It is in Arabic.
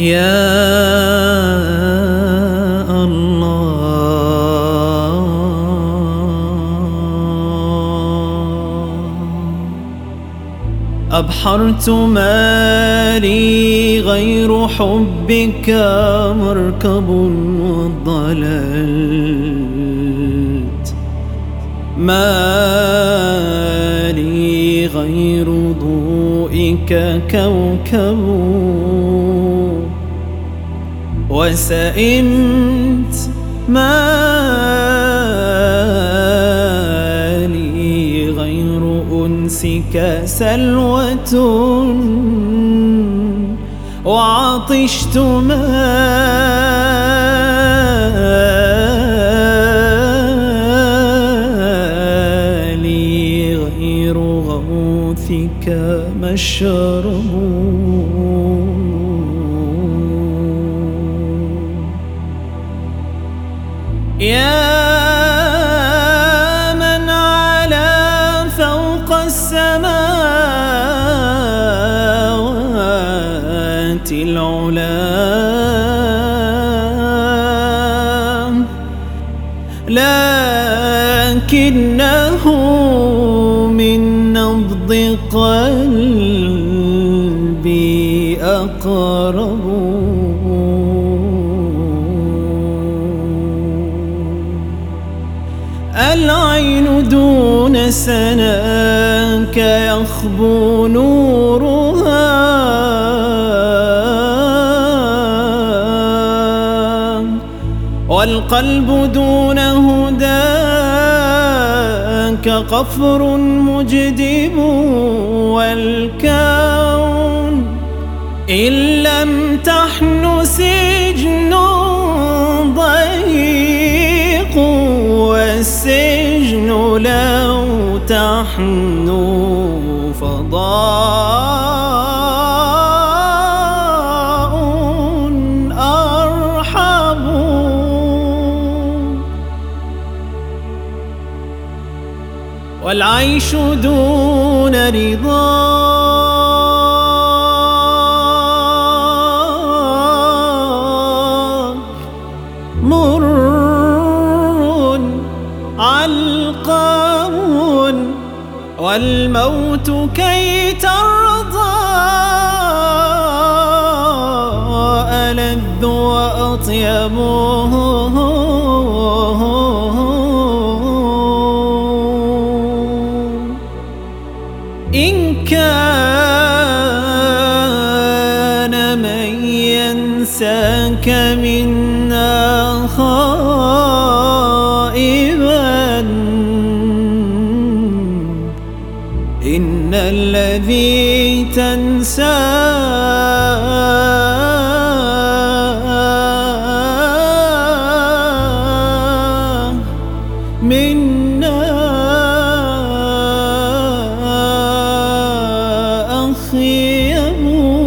يا الله. أبحرت مالي غير حبك مركب وضللت. مالي غير ضوئك كوكب. وسئمت ما لي غير أنسك سلوة وعطشت ما لي غير غوثك مشرب. العلا. لكنه من نبض قلبي أقرب. العين دون سناك يخبو نورها والقلب دون هداك قفر مجدب والكون إن لم تحن سجن ضيق والسجن لو تحنو والعيش دون رضاك مر علقم والموت كي ترضى. ألذ وأطيب إن كان من ينساك منا خائبا. إن الذي تنساه من amo.